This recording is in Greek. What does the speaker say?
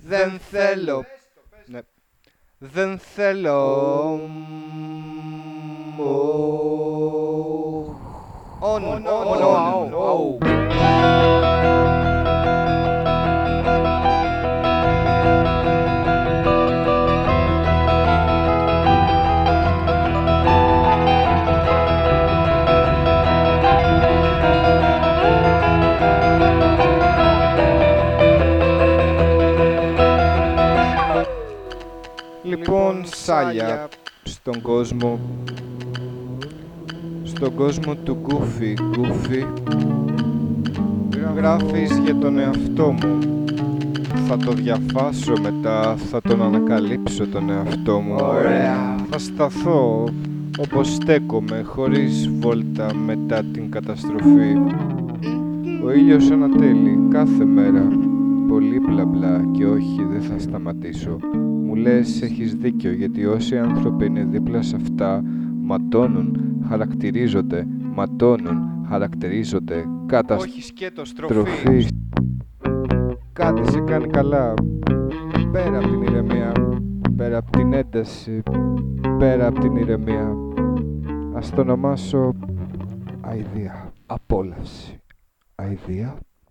Δεν θέλω. Ναι. Δεν θέλω. On, on, on, on. Λοιπόν, σάλια στον κόσμο. Στον κόσμο του Goofy Goofy γράφεις για τον εαυτό μου. Θα το διαφάσω μετά θα τον ανακαλύψω τον εαυτό μου. Ωραία. θα σταθώ όπως στέκομαι χωρίς βόλτα μετά την καταστροφή. Ο ήλιος ανατέλει κάθε μέρα πολύ μπλα μπλα και όχι δεν θα σταματήσω μου λες έχεις δίκιο γιατί όσοι άνθρωποι είναι δίπλα σε αυτά ματώνουν, χαρακτηρίζονται, ματώνουν, χαρακτηρίζονται Όχι σκέτος, καταστροφή. στροφή. Κάτι σε κάνει καλά. Πέρα από την ηρεμία, πέρα από την ένταση, πέρα από την ηρεμία. Ας το ονομάσω αηδία, απόλαυση. Αηδία,